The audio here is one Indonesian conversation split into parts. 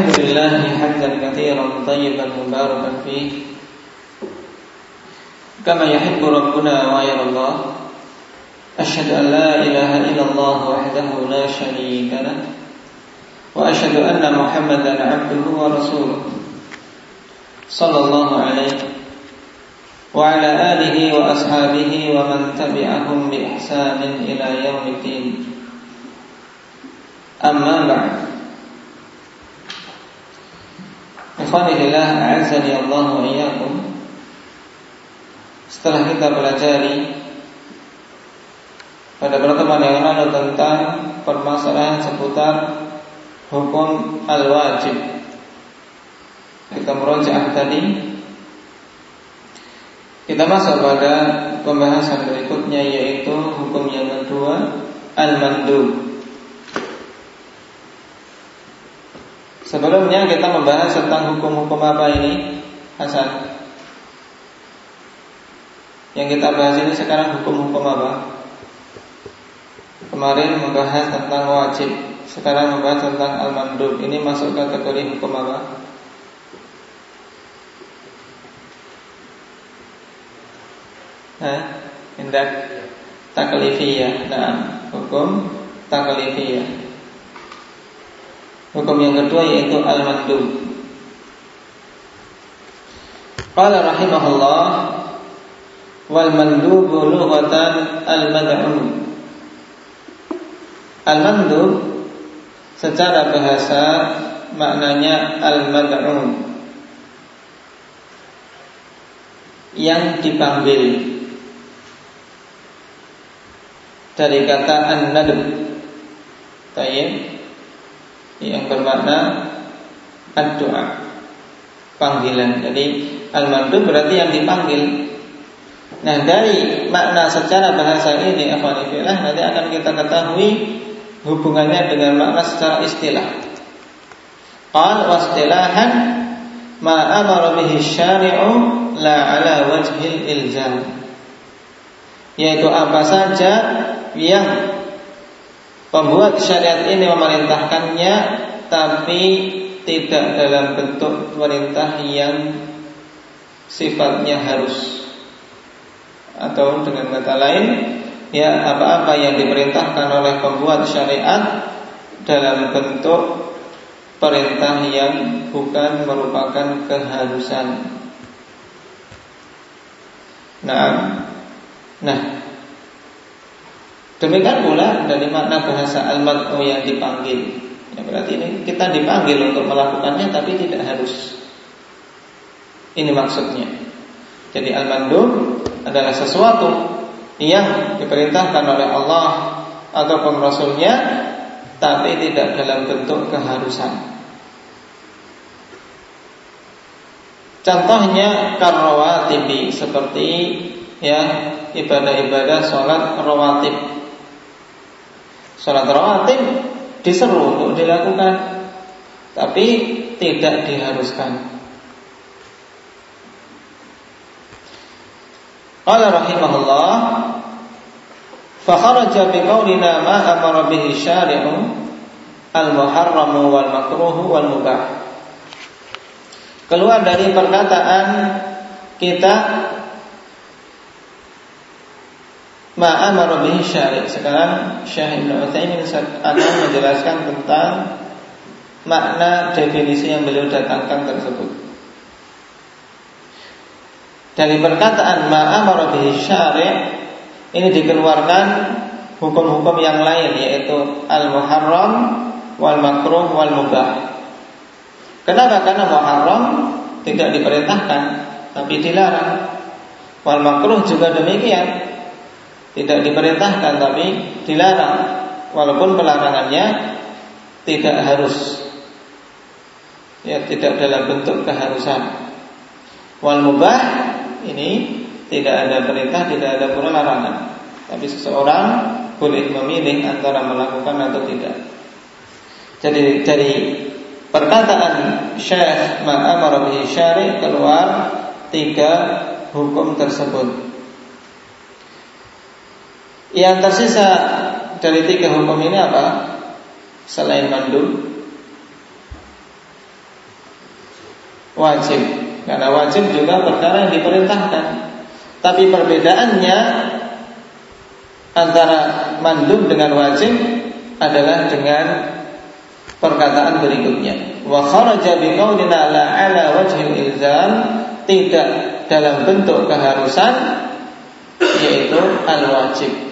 الحمد لله حمدا كثيرا طيبا مباركا فيه. كما يحب ربنا ويرى الله أشهد أن لا إله إلا الله وحده لا شريك له. وأشهد أن محمدا عبده ورسوله. صلى الله عليه وعلى آله وأصحابه ومن تبعهم بإحسان إلى يوم الدين. أما بعد. Ikhwanillah A'azani Allah wa iyyakum. Setelah kita pelajari Pada pertemuan yang lalu tentang Permasalahan seputar Hukum al-wajib. Kita merujuk tadi. Kita masuk pada Pembahasan berikutnya Yaitu hukum yang kedua Al-mandub Sebelumnya kita membahas tentang hukum-hukum apa ini Hasan? Yang kita bahas ini sekarang hukum-hukum apa? Kemarin membahas tentang wajib Sekarang membahas tentang al-mandub. Ini masuk kategori hukum apa? Hah? Indak taklifiyah. Nah, hukum taklifiyah Hukum yang kedua yaitu al-mandub. Qala rahimahullah wal mandub lughatan al-mad'un. Al-mandub secara bahasa maknanya al-mad'un. Yang dipanggil dari kata an-nadb. Tayyib yang bermakna doa panggilan. Jadi al-mandub berarti yang dipanggil. Nah dari makna secara bahasa ini Akhwanifillah nanti akan kita ketahui hubungannya dengan makna secara istilah. Qal wastilahan ma amara bihi syari'u la ala wajhil ilzam. Yaitu apa saja yang Pembuat syariat ini memerintahkannya tapi tidak dalam bentuk perintah yang sifatnya harus atau dengan kata lain ya apa-apa yang diperintahkan oleh pembuat syariat dalam bentuk perintah yang bukan merupakan keharusan. Nah, nah Demikian pula dari makna bahasa al-mad'u yang dipanggil. Ya, berarti ini kita dipanggil untuk melakukannya tapi tidak harus. Ini maksudnya. Jadi al-mandub adalah sesuatu yang diperintahkan oleh Allah ataupun Rasulnya tapi tidak dalam bentuk keharusan. Contohnya karrawatibi seperti ya ibadah-ibadah sholat rawatib Sholat rawatib diseru untuk dilakukan Tapi tidak diharuskan. Qala rahimahullah Fakharaja biqaulina ma amara bihi syari'u Al-muharramu wal makruhu wal mubah Keluar dari perkataan kita Ma'amara bihi syari' Sekarang Syekh Ibn Uthaymin akan menjelaskan tentang Makna definisi yang beliau datangkan tersebut. Dari perkataan ma'amara bihi syari' Ini dikeluarkan hukum-hukum yang lain Yaitu al-muharram Wal makruh wal mubah Kenapa? Karena muharram Tidak diperintahkan Tapi dilarang. Wal makruh juga demikian tidak diperintahkan tapi dilarang. Walaupun pelarangannya tidak harus. Ya tidak dalam bentuk keharusan. Wal mubah ini tidak ada perintah tidak ada pula larangan. Tapi seseorang boleh memilih antara melakukan atau tidak. Jadi dari perkataan Syekh Ma'amar bihi syari keluar tiga hukum tersebut yang tersisa dari tiga hukum ini apa? Selain mandul wajib. Karena wajib juga perkara yang diperintahkan. Tapi perbedaannya antara mandub dengan wajib adalah dengan perkataan berikutnya. Wa kharaja la ala wajhil ilzam tidak dalam bentuk keharusan yaitu al-wajib.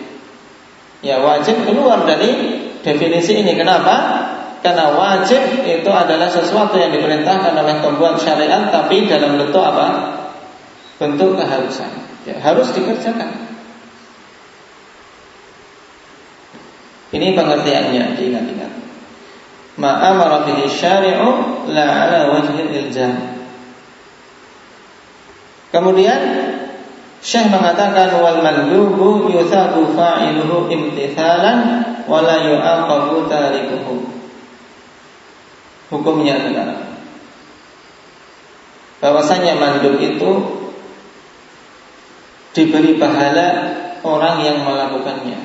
Ya wajib keluar dari definisi ini. Kenapa? Karena wajib itu adalah sesuatu yang diperintahkan oleh pembuat syariat tapi dalam bentuk apa? Bentuk keharusan. Ya, harus dikerjakan. Ini pengertiannya, diingat-ingat. Ma'amara bihi syari'u la ala wajhil ilzam. Kemudian Syekh mengatakan wal mandubu yuthabu fa'iluhu imtithalan wa la yu'aqabu tarikuhu hukumnya adalah bahwasanya mandub itu diberi pahala orang yang melakukannya.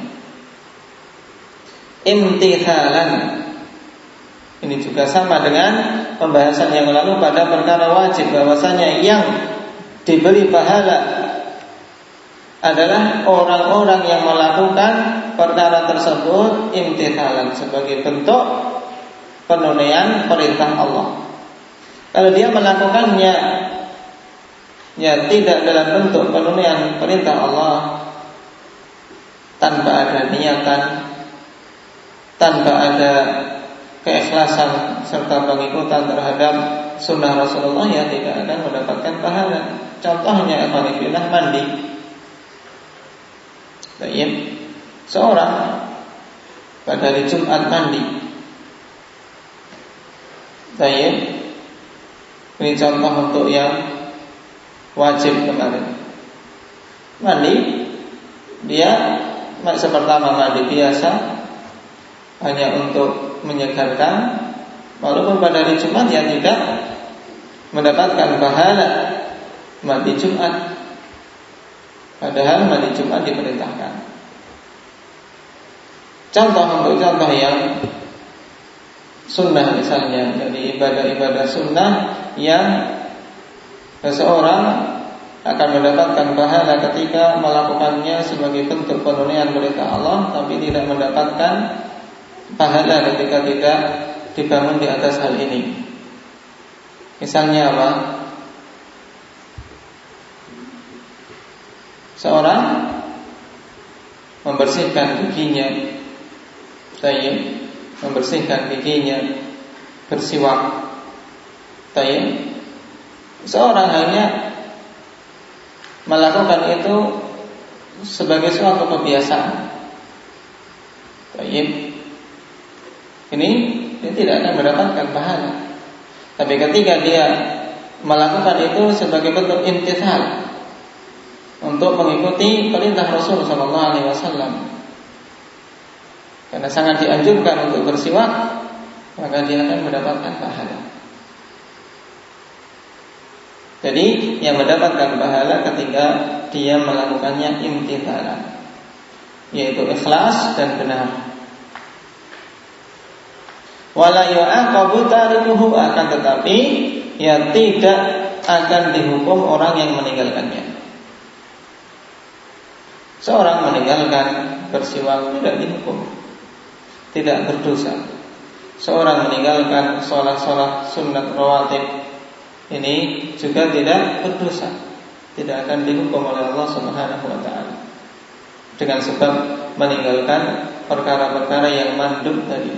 Imtithalan ini juga sama dengan pembahasan yang lalu pada perkara wajib bahwasanya yang diberi pahala adalah orang-orang yang melakukan perkara tersebut imtithalan sebagai bentuk penunaian perintah Allah. Kalau dia melakukannya ya tidak dalam bentuk penunaian perintah Allah tanpa ada niatan, tanpa ada keikhlasan serta pengikutan terhadap sunnah Rasulullah ya tidak akan mendapatkan pahala. Contohnya Evanifillah mandi. Baik. Seorang pada hari Jumat mandi Baik. Ini contoh untuk yang wajib kemarin. Mandi dia masa pertama mandi biasa hanya untuk menyegarkan walaupun pada hari Jumat ya tidak mendapatkan pahala mandi Jumat padahal mandi Jumat diperintahkan contoh untuk contoh yang sunnah misalnya dari ibadah-ibadah sunnah yang seseorang akan mendapatkan pahala ketika melakukannya sebagai bentuk penunaian perintah Allah tapi tidak mendapatkan pahala ketika tidak dibangun di atas hal ini. Misalnya apa? Seorang membersihkan giginya, tayyib membersihkan giginya, bersiwak. Tayyib. Seorang hanya melakukan itu sebagai suatu kebiasaan. Tayyib. Ini dia tidak akan mendapatkan pahala. Tapi ketika dia melakukan itu sebagai bentuk intihal untuk mengikuti perintah Rasul Sallallahu Alaihi Wasallam, karena sangat dianjurkan untuk bersiwak Maka dia akan mendapatkan pahala. Jadi yang mendapatkan pahala ketika dia melakukannya imtithalan Yaitu ikhlas dan benar. Wala akan tetapi Ya tidak akan dihukum orang yang meninggalkannya Seorang meninggalkan bersiwak tidak dihukum tidak berdosa. Seorang meninggalkan sholat-sholat sunat rawatib ini juga tidak berdosa, tidak akan dihukum oleh Allah Subhanahu wa taala. Dengan sebab meninggalkan perkara-perkara yang mandub tadi.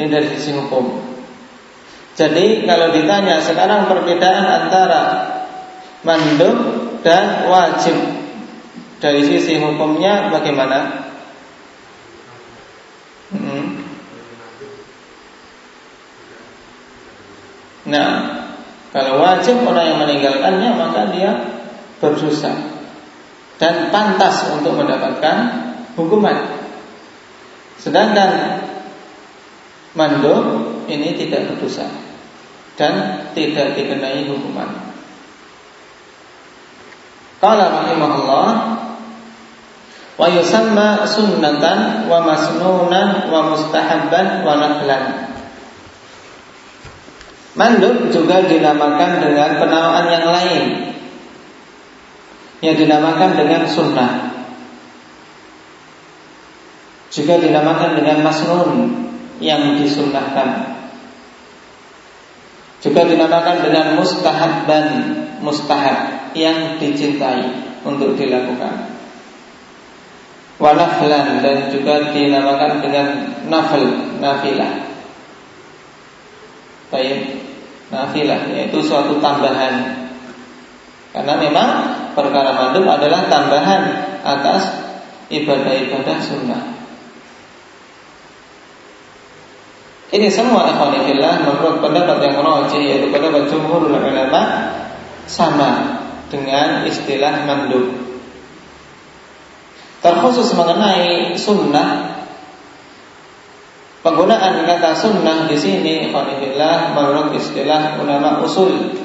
Ini dari sisi hukum. Jadi kalau ditanya sekarang perbedaan antara mandub dan wajib dari sisi hukumnya bagaimana? Nah, kalau wajib orang yang meninggalkannya maka dia berdosa dan pantas untuk mendapatkan hukuman. Sedangkan mandor ini tidak berdosa dan tidak dikenai hukuman. Qala rahimahullah wa yusamma sunnatan wa masnunan wa mustahabban wa naflan Mandub juga dinamakan dengan penamaan yang lain. Yang dinamakan dengan sunnah. Juga dinamakan dengan masnun Yang disunnahkan. Juga dinamakan dengan mustahab dan mustahab Yang dicintai untuk dilakukan Wanaflan dan juga dinamakan dengan nafil, nafilah Baik nafilah yaitu suatu tambahan. Karena memang perkara mandub adalah tambahan atas ibadah-ibadah sunnah. Ini semua ikhwanillah menurut pendapat yang rajih yaitu pendapat jumhur ulama sama dengan istilah mandub. Terkhusus mengenai sunnah Penggunaan kata sunnah di sini Alhamdulillah menurut istilah ulama usul.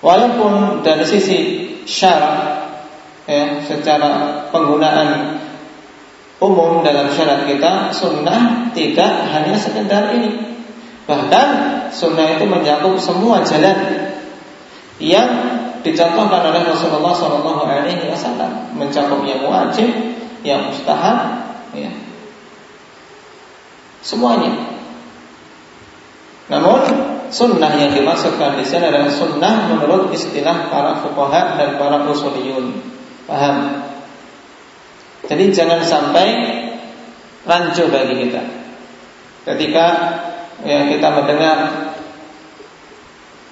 Walaupun dari sisi syarat ya, secara penggunaan umum dalam syarat kita sunnah tidak hanya sekedar ini. Bahkan sunnah itu mencakup semua jalan yang dicontohkan oleh Rasulullah SAW, mencakup yang wajib, yang mustahab, ya, Semuanya. Namun sunnah yang dimaksudkan di sini adalah sunnah menurut istilah para fuqaha dan para usuliyun. Paham? Jadi jangan sampai rancu bagi kita. Ketika ya, kita mendengar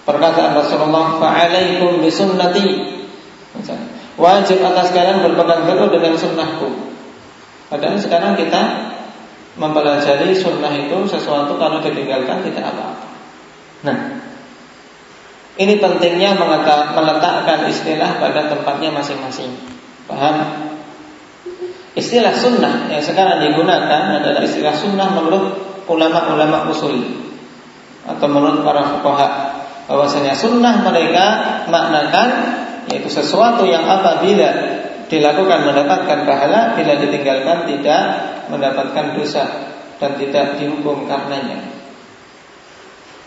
perkataan Rasulullah fa'alaikum bisunnati wajib atas kalian berpegang teguh dengan sunnahku padahal sekarang kita mempelajari sunnah itu sesuatu kalau ditinggalkan tidak apa-apa. Nah, ini pentingnya meletakkan istilah pada tempatnya masing-masing. Paham? Istilah sunnah yang sekarang digunakan adalah istilah sunnah menurut ulama-ulama usul atau menurut para fuqaha bahwasanya sunnah mereka maknakan yaitu sesuatu yang apabila dilakukan mendapatkan pahala bila ditinggalkan tidak mendapatkan dosa dan tidak dihukum karenanya.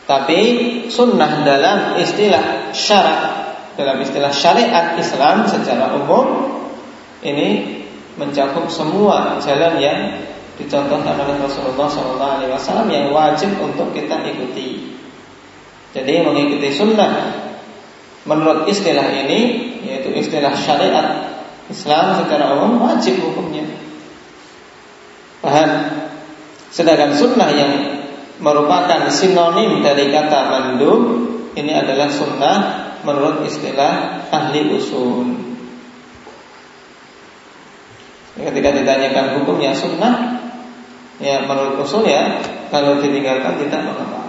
Tapi sunnah dalam istilah syarat dalam istilah syariat Islam secara umum ini mencakup semua jalan yang dicontohkan oleh Rasulullah SAW yang wajib untuk kita ikuti. Jadi mengikuti sunnah menurut istilah ini yaitu istilah syariat Islam secara umum wajib hukumnya. Paham? Sedangkan sunnah yang merupakan sinonim dari kata mandum ini adalah sunnah menurut istilah ahli usul. Ketika ditanyakan hukumnya sunnah, ya menurut usul ya kalau ditinggalkan tidak mengapa.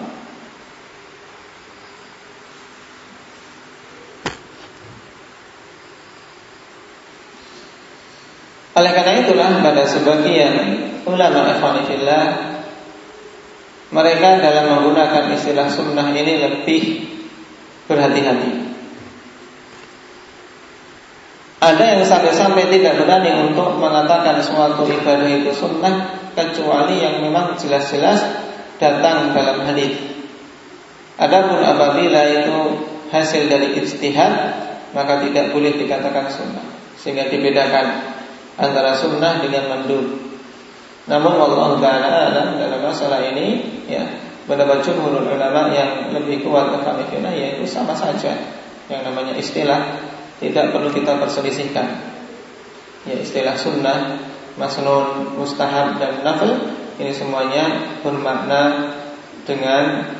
Oleh karena itulah pada sebagian ulama ikhwanifillah mereka dalam menggunakan istilah sunnah ini lebih berhati-hati. Ada yang sampai-sampai tidak berani untuk mengatakan suatu ibadah itu sunnah kecuali yang memang jelas-jelas datang dalam hadis. Adapun apabila itu hasil dari ijtihad maka tidak boleh dikatakan sunnah sehingga dibedakan antara sunnah dengan mandub. Namun Allah Taala alam dalam masalah ini ya pendapat jumhur ulama yang lebih kuat kekhawatiran yaitu sama saja yang namanya istilah tidak perlu kita perselisihkan. Ya istilah sunnah, masnun, mustahab dan nafil ini semuanya bermakna dengan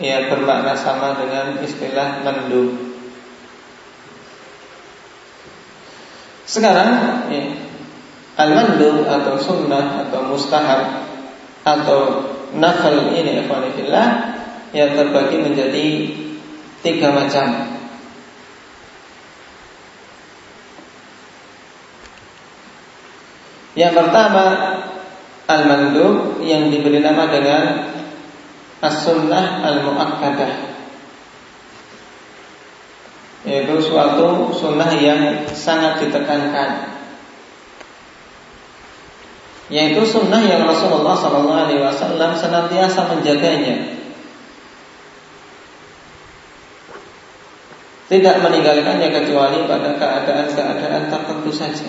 ya bermakna sama dengan istilah mandub. Sekarang ya, al-mandu atau sunnah atau mustahab atau nafal ini ikhwanillah yang terbagi menjadi tiga macam. Yang pertama al-mandu yang diberi nama dengan as-sunnah al-muakkadah yaitu suatu sunnah yang sangat ditekankan yaitu sunnah yang Rasulullah SAW senantiasa menjaganya tidak meninggalkannya kecuali pada keadaan-keadaan tertentu saja.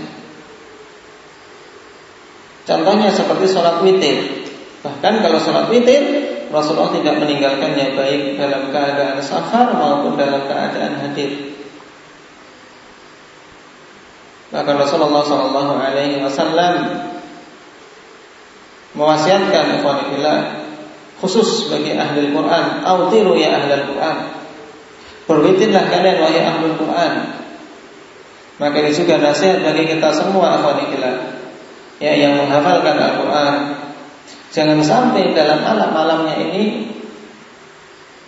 Contohnya seperti sholat witir. Bahkan kalau sholat witir, Rasulullah tidak meninggalkannya baik dalam keadaan safar maupun dalam keadaan hadir. Bahkan Rasulullah Shallallahu Alaihi Wasallam mewasiatkan ikhwanillah khusus bagi ahli Quran, autiru ya ahli Quran. Berwitirlah kalian wahai ahli Quran. Maka ini juga nasihat bagi kita semua ikhwanillah ya yang menghafalkan Al-Quran. Jangan sampai dalam malam-malamnya ini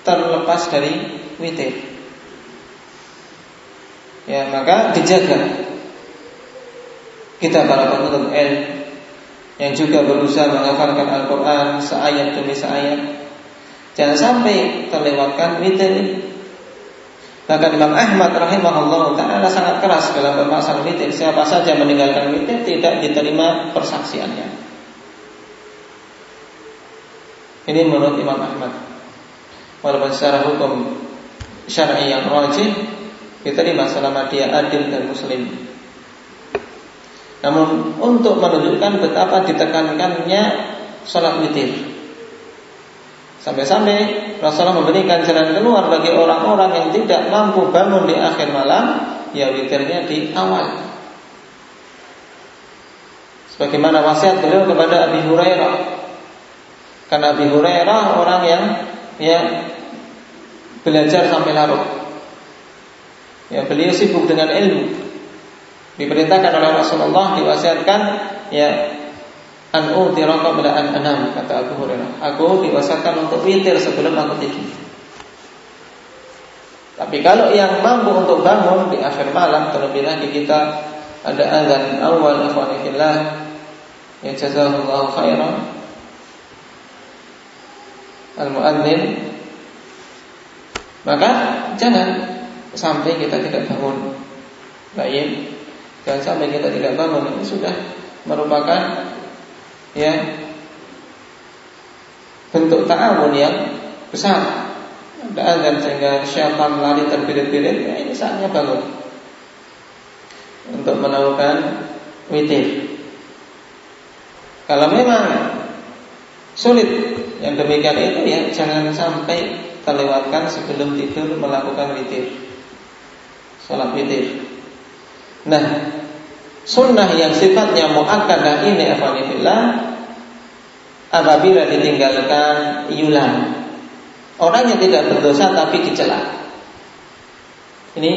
terlepas dari witir. Ya, maka dijaga kita para penuntut ilmu yang juga berusaha menghafalkan Al-Quran seayat demi seayat. Jangan sampai terlewatkan witir. Bahkan Imam Ahmad rahimahullah taala sangat keras dalam bermasalah witir. Siapa saja meninggalkan witir tidak diterima persaksiannya. Ini menurut Imam Ahmad. Walaupun secara hukum syar'i yang rajih diterima selama dia adil dan muslim. Namun untuk menunjukkan betapa ditekankannya sholat witir Sampai-sampai Rasulullah memberikan jalan keluar bagi orang-orang yang tidak mampu bangun di akhir malam Ya witirnya di awal Sebagaimana wasiat beliau kepada Abi Hurairah Karena Abi Hurairah orang yang ya belajar sampai larut Ya beliau sibuk dengan ilmu diperintahkan oleh Rasulullah diwasiatkan ya an utira qabla an anam kata Abu Hurairah. Aku diwasiatkan untuk witir sebelum aku tidur. Tapi kalau yang mampu untuk bangun di akhir malam terlebih lagi kita ada azan awal ikhwanillah ya jazakallahu khairan al muadzin maka jangan sampai kita tidak bangun. Baik. Jangan sampai kita tidak bangun. Ini sudah merupakan ya bentuk ta'awun yang besar. Ada sehingga syaitan lari terbirit-birit, ya ini saatnya bangun. Untuk melakukan witir. Kalau memang sulit yang demikian itu ya jangan sampai terlewatkan sebelum tidur melakukan witir. Salat witir. Nah, sunnah yang sifatnya muakkadah ini afanillah apabila ditinggalkan yulan. Orang yang tidak berdosa tapi dicela. Ini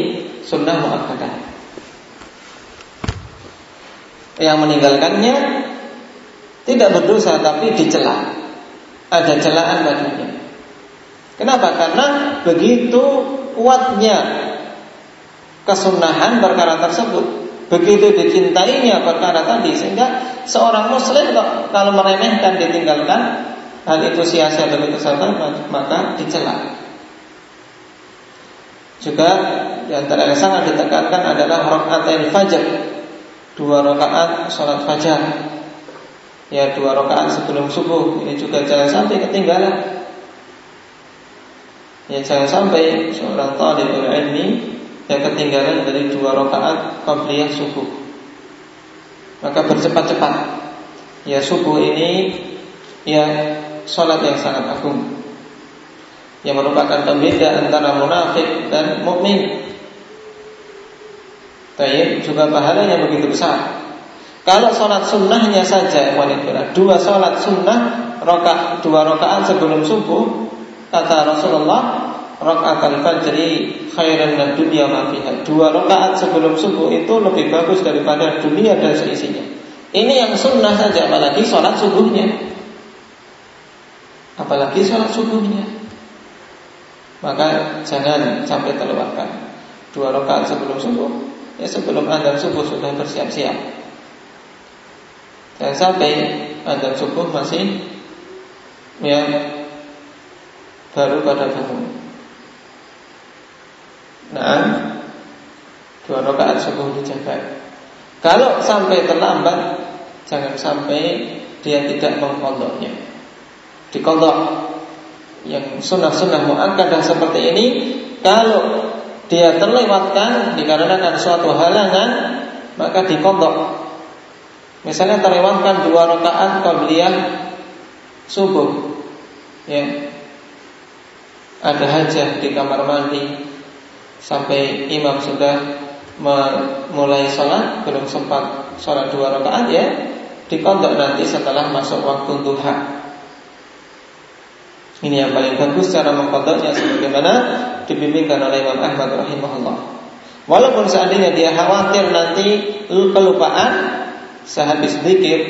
sunnah muakkadah. Yang meninggalkannya tidak berdosa tapi dicela. Ada celaan baginya. Kenapa? Karena begitu kuatnya kesunahan perkara tersebut. Begitu dicintainya perkara tadi sehingga seorang muslim kalau meremehkan ditinggalkan hal itu sia-sia demi kesehatan maka dicela. Juga di antara yang sangat ditekankan adalah rakaat fajar. Dua rakaat sholat fajar. Ya dua rakaat sebelum subuh ini juga jangan sampai ketinggalan. Ya jangan sampai seorang talibul ilmi yang ketinggalan dari dua rakaat qabliyah subuh. Maka bercepat-cepat. Ya subuh ini ya sholat yang sangat agung. Yang merupakan pembeda antara munafik dan mukmin. Tapi juga pahalanya begitu besar. Kalau sholat sunnahnya saja, wanita dua sholat sunnah, rokaat dua rakaat sebelum subuh, kata Rasulullah, rakaat al-fajri khairan dan dunia ma Dua rakaat sebelum subuh itu lebih bagus daripada dunia dan seisinya. Ini yang sunnah saja, apalagi sholat subuhnya. Apalagi sholat subuhnya. Maka jangan sampai terlewatkan. Dua rakaat sebelum subuh, ya sebelum adzan subuh sudah bersiap-siap. Jangan sampai adzan subuh masih ya baru pada bangun. Nah, dua rakaat subuh dijaga. Kalau sampai terlambat, jangan sampai dia tidak mengkodoknya. Dikodok yang sunnah-sunnah muakkadah seperti ini, kalau dia terlewatkan dikarenakan suatu halangan, maka dikodok. Misalnya terlewatkan dua rakaat qabliyah subuh, ya, ada hajah di kamar mandi sampai imam sudah mulai sholat belum sempat sholat dua rakaat ya dikontok nanti setelah masuk waktu duha. Ini yang paling bagus cara mengkodoknya sebagaimana dibimbingkan oleh Imam Ahmad rahimahullah. Walaupun seandainya dia khawatir nanti kelupaan sehabis zikir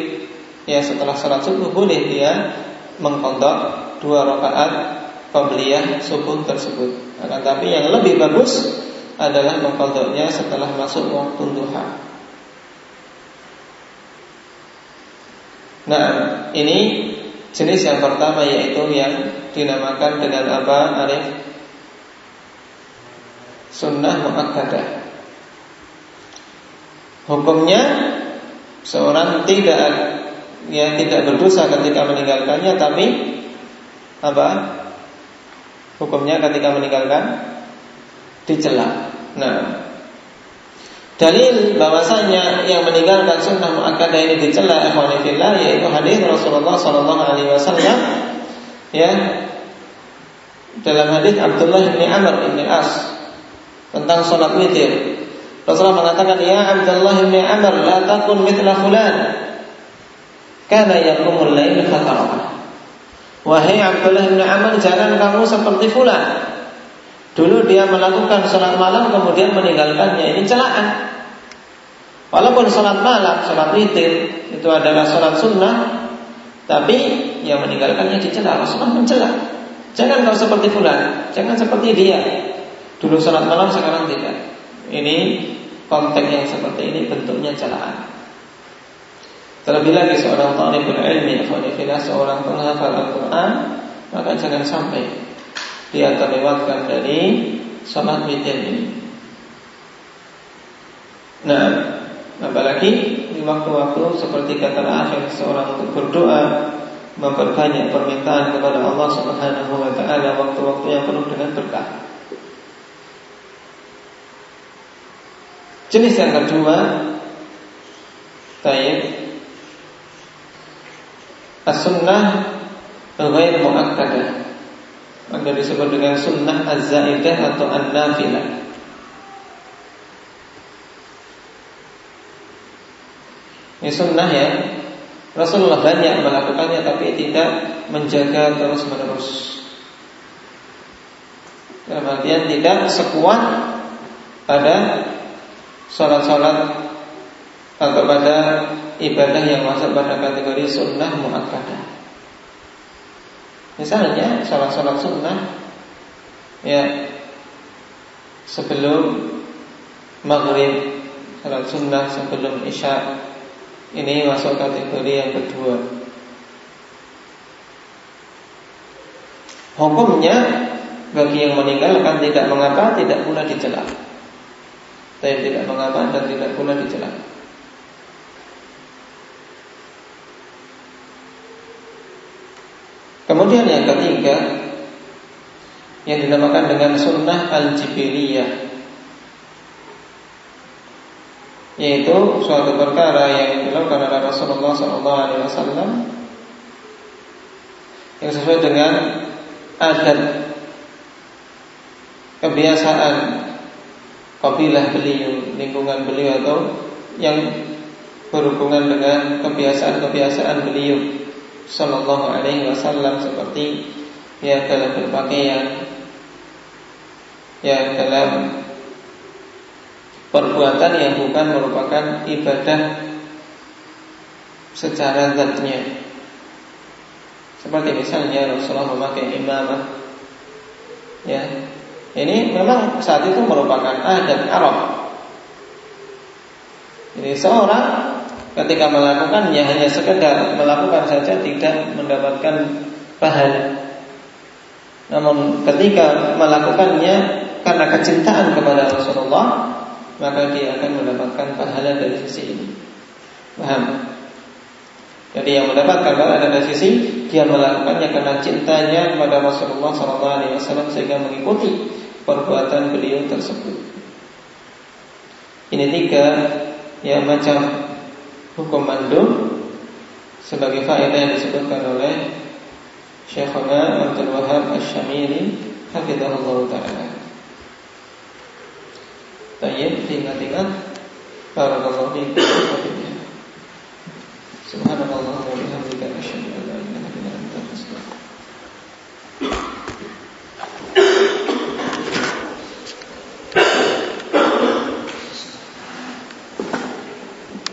ya setelah sholat subuh boleh dia mengkodok dua rakaat qabliyah subuh tersebut. Akan tapi yang lebih bagus adalah mengkodoknya setelah masuk waktu duha. Nah, ini jenis yang pertama yaitu yang dinamakan dengan apa, Arif? Sunnah muakkadah. Hukumnya seorang tidak ya tidak berdosa ketika meninggalkannya tapi apa? Hukumnya ketika meninggalkan dicela. Nah, dalil bahwasanya yang meninggalkan sunnah muakkadah ini dicela ikhwanillah yaitu hadis Rasulullah sallallahu alaihi wasallam ya dalam hadis Abdullah bin Amr bin As tentang salat witir. Rasulullah mengatakan, "Ya Abdullah bin Amr, la takun mithla fulan." Kana yaqumul lail khatarah. Wahai Abdullah bin Amr, jangan kamu seperti fulan Dulu dia melakukan sholat malam kemudian meninggalkannya. Ini celaan. Walaupun sholat malam, sholat witir itu adalah sholat sunnah, tapi yang meninggalkannya dicela. Rasulullah mencela. Jangan kau seperti fulan, jangan seperti dia. Dulu sholat malam, sekarang tidak. Ini konteks yang seperti ini bentuknya celaan. Terlebih lagi seorang talibul ilmi, seorang penghafal Al-Quran, maka jangan sampai dia terlewatkan dari sholat witir ini. Nah, apalagi di waktu-waktu seperti kata akhir seorang untuk berdoa memperbanyak permintaan kepada Allah Subhanahu wa taala waktu-waktu yang penuh dengan berkah. Jenis yang kedua Tayyib As-sunnah Ghair mu'akkadah maka disebut dengan sunnah az-zaidah atau an-nafilah. Ini sunnah ya. Rasulullah banyak melakukannya tapi tidak menjaga terus menerus. Kemudian tidak sekuat pada sholat-sholat atau pada ibadah yang masuk pada kategori sunnah muakkadah. Misalnya sholat-sholat sunnah Ya Sebelum Maghrib Sholat sunnah sebelum isya Ini masuk kategori yang kedua Hukumnya Bagi yang meninggalkan tidak mengapa Tidak pula dicela Tapi tidak mengapa dan tidak pula dicela. Kemudian yang ketiga yang dinamakan dengan sunnah al-jibiliyah yaitu suatu perkara yang dilakukan oleh Rasulullah SAW yang sesuai dengan adat kebiasaan kabilah beliau, lingkungan beliau atau yang berhubungan dengan kebiasaan-kebiasaan beliau Sallallahu Alaihi Wasallam seperti ya dalam berpakaian, ya dalam perbuatan yang bukan merupakan ibadah secara zatnya. Seperti misalnya Rasulullah memakai imamah, ya ini memang saat itu merupakan adat Arab. Ini seorang ketika melakukannya hanya sekedar melakukan saja tidak mendapatkan pahala. Namun ketika melakukannya karena kecintaan kepada Rasulullah, maka dia akan mendapatkan pahala dari sisi ini. Paham? Jadi yang mendapatkan pahala dari sisi dia melakukannya karena cintanya kepada Rasulullah SAW sehingga mengikuti perbuatan beliau tersebut. Ini tiga ya macam hukum mandum sebagai faedah yang disebutkan oleh Syekhuna Abdul Wahab Asy-Syamiri hafizahullah taala. Tayyib ingat-ingat ulama. Subhanallah wa bihamdika asyhadu an la ilaha illa anta astaghfiruka